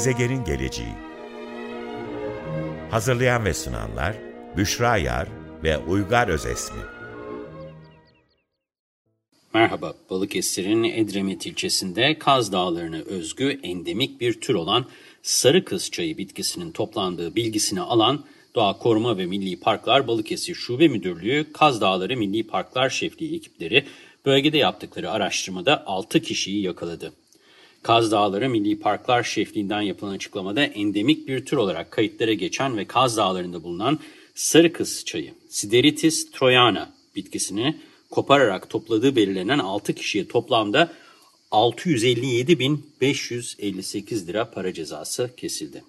Gezegenin geleceği Hazırlayan ve sunanlar Büşra Yar ve Uygar Özesmi Merhaba, Balıkesir'in Edremit ilçesinde Kaz Dağları'na özgü endemik bir tür olan sarı kız çayı bitkisinin toplandığı bilgisini alan Doğa Koruma ve Milli Parklar Balıkesir Şube Müdürlüğü, Kaz Dağları Milli Parklar Şefliği ekipleri bölgede yaptıkları araştırmada 6 kişiyi yakaladı. Kaz Dağları Milli Parklar Şefliği'nden yapılan açıklamada endemik bir tür olarak kayıtlara geçen ve Kaz Dağları'nda bulunan sarı kız çayı, Sideritis troyana bitkisini kopararak topladığı belirlenen 6 kişiye toplamda 657.558 lira para cezası kesildi.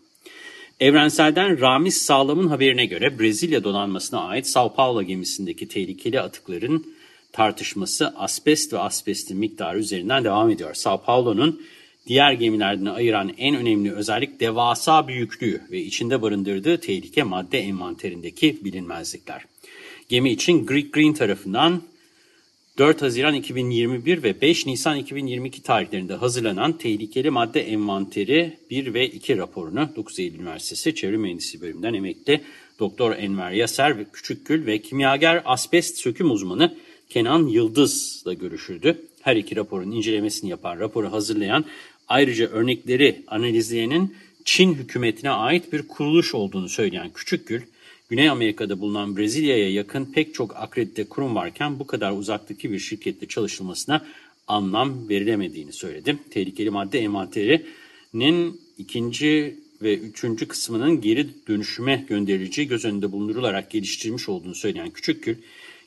Evrensel'den Ramiz Sağlam'ın haberine göre Brezilya donanmasına ait Sao Paulo gemisindeki tehlikeli atıkların tartışması asbest ve asbestin miktarı üzerinden devam ediyor. Sao Paulo'nun diğer gemilerden ayıran en önemli özellik devasa büyüklüğü ve içinde barındırdığı tehlike madde envanterindeki bilinmezlikler. Gemi için Greek Green tarafından 4 Haziran 2021 ve 5 Nisan 2022 tarihlerinde hazırlanan Tehlikeli Madde Envanteri 1 ve 2 raporunu 9 Eylül Üniversitesi Çevre Mühendisliği bölümünden emekli Doktor Enver Yaser ve Küçükgül ve kimyager asbest söküm uzmanı Kenan Yıldız'la görüşüldü. Her iki raporun incelemesini yapan, raporu hazırlayan, ayrıca örnekleri analizleyenin Çin hükümetine ait bir kuruluş olduğunu söyleyen Küçükgül, Güney Amerika'da bulunan Brezilya'ya yakın pek çok akredite kurum varken bu kadar uzaktaki bir şirkette çalışılmasına anlam verilemediğini söyledi. Tehlikeli madde envanterinin ikinci ve üçüncü kısmının geri dönüşüme gönderileceği göz önünde bulundurularak geliştirilmiş olduğunu söyleyen Küçükgül,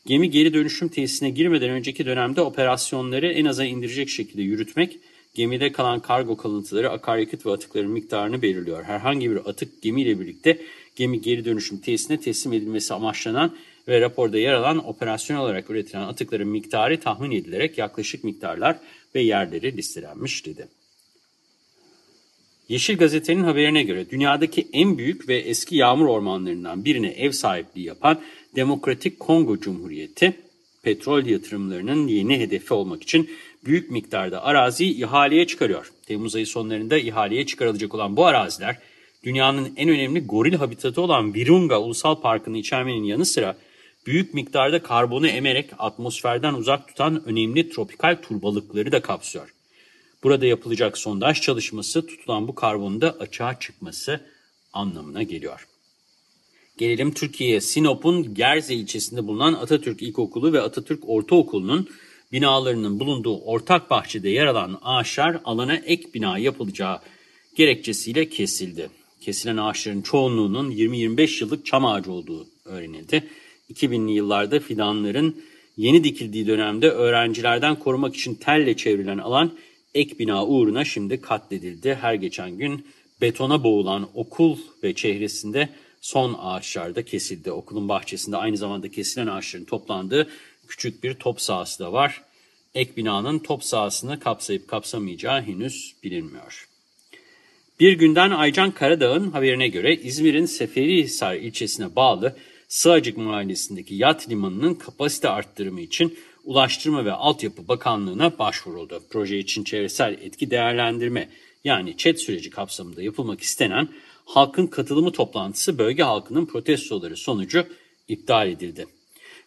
gemi geri dönüşüm tesisine girmeden önceki dönemde operasyonları en aza indirecek şekilde yürütmek, gemide kalan kargo kalıntıları, akaryakıt ve atıkların miktarını belirliyor. Herhangi bir atık gemiyle birlikte gemi geri dönüşüm tesisine teslim edilmesi amaçlanan ve raporda yer alan operasyon olarak üretilen atıkların miktarı tahmin edilerek yaklaşık miktarlar ve yerleri listelenmiş dedi. Yeşil Gazete'nin haberine göre dünyadaki en büyük ve eski yağmur ormanlarından birine ev sahipliği yapan Demokratik Kongo Cumhuriyeti, petrol yatırımlarının yeni hedefi olmak için büyük miktarda araziyi ihaleye çıkarıyor. Temmuz ayı sonlarında ihaleye çıkarılacak olan bu araziler, dünyanın en önemli goril habitatı olan Virunga Ulusal Parkı'nı içermenin yanı sıra büyük miktarda karbonu emerek atmosferden uzak tutan önemli tropikal turbalıkları da kapsıyor. Burada yapılacak sondaj çalışması tutulan bu karbonun da açığa çıkması anlamına geliyor. Gelelim Türkiye'ye. Sinop'un Gerze ilçesinde bulunan Atatürk İlkokulu ve Atatürk Ortaokulu'nun binalarının bulunduğu ortak bahçede yer alan ağaçlar alana ek bina yapılacağı gerekçesiyle kesildi. Kesilen ağaçların çoğunluğunun 20-25 yıllık çam ağacı olduğu öğrenildi. 2000'li yıllarda fidanların yeni dikildiği dönemde öğrencilerden korumak için telle çevrilen alan ek bina uğruna şimdi katledildi. Her geçen gün betona boğulan okul ve çehresinde son ağaçlar da kesildi. Okulun bahçesinde aynı zamanda kesilen ağaçların toplandığı küçük bir top sahası da var. Ek binanın top sahasını kapsayıp kapsamayacağı henüz bilinmiyor. Bir günden Aycan Karadağ'ın haberine göre İzmir'in Seferihisar ilçesine bağlı Sığacık mahallesindeki yat limanının kapasite arttırımı için Ulaştırma ve Altyapı Bakanlığı'na başvuruldu. Proje için çevresel etki değerlendirme yani ÇED süreci kapsamında yapılmak istenen halkın katılımı toplantısı bölge halkının protestoları sonucu iptal edildi.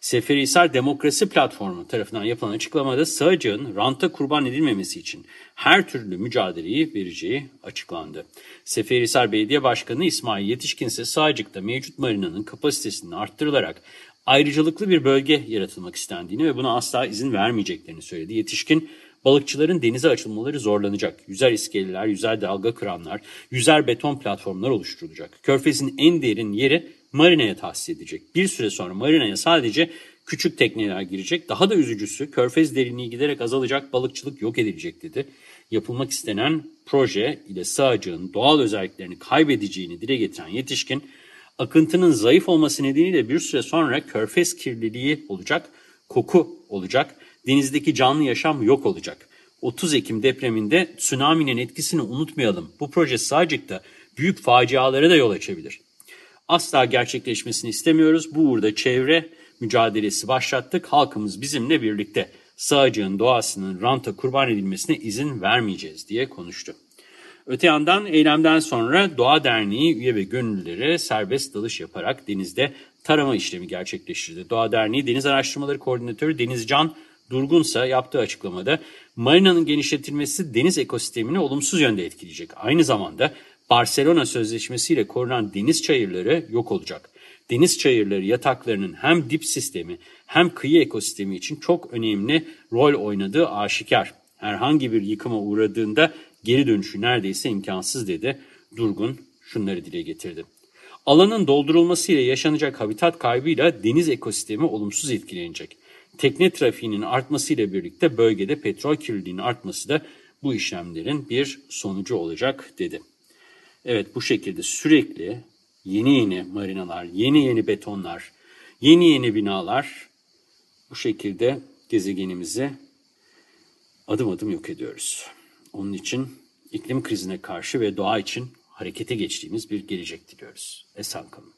Seferihisar Demokrasi Platformu tarafından yapılan açıklamada Sığacık'ın ranta kurban edilmemesi için her türlü mücadeleyi vereceği açıklandı. Seferihisar Belediye Başkanı İsmail Yetişkin ise Sığacık'ta mevcut marinanın kapasitesinin arttırılarak ayrıcalıklı bir bölge yaratılmak istendiğini ve buna asla izin vermeyeceklerini söyledi. Yetişkin balıkçıların denize açılmaları zorlanacak. Yüzer iskeleler, yüzer dalga kıranlar, yüzer beton platformlar oluşturulacak. Körfez'in en derin yeri marinaya tahsis edecek. Bir süre sonra marinaya sadece küçük tekneler girecek. Daha da üzücüsü körfez derinliği giderek azalacak, balıkçılık yok edilecek dedi. Yapılmak istenen proje ile sığacağın doğal özelliklerini kaybedeceğini dile getiren yetişkin, akıntının zayıf olması nedeniyle bir süre sonra körfez kirliliği olacak, koku olacak, denizdeki canlı yaşam yok olacak. 30 Ekim depreminde tsunami'nin etkisini unutmayalım. Bu proje Sığacık'ta büyük facialara da yol açabilir. Asla gerçekleşmesini istemiyoruz. Bu uğurda çevre mücadelesi başlattık. Halkımız bizimle birlikte. Sığacığın doğasının ranta kurban edilmesine izin vermeyeceğiz diye konuştu. Öte yandan eylemden sonra Doğa Derneği üye ve gönüllüleri serbest dalış yaparak denizde tarama işlemi gerçekleştirdi. Doğa Derneği Deniz Araştırmaları Koordinatörü Denizcan Durgunsa yaptığı açıklamada marinanın genişletilmesi deniz ekosistemini olumsuz yönde etkileyecek. Aynı zamanda Barcelona Sözleşmesi ile korunan deniz çayırları yok olacak. Deniz çayırları yataklarının hem dip sistemi hem kıyı ekosistemi için çok önemli rol oynadığı aşikar. Herhangi bir yıkıma uğradığında geri dönüşü neredeyse imkansız dedi. Durgun şunları dile getirdi. Alanın doldurulmasıyla yaşanacak habitat kaybıyla deniz ekosistemi olumsuz etkilenecek. Tekne trafiğinin artmasıyla birlikte bölgede petrol kirliliğinin artması da bu işlemlerin bir sonucu olacak dedi. Evet bu şekilde sürekli yeni yeni marinalar, yeni yeni betonlar, yeni yeni binalar bu şekilde gezegenimizi adım adım yok ediyoruz. Onun için iklim krizine karşı ve doğa için harekete geçtiğimiz bir gelecek diliyoruz. Esen kalın.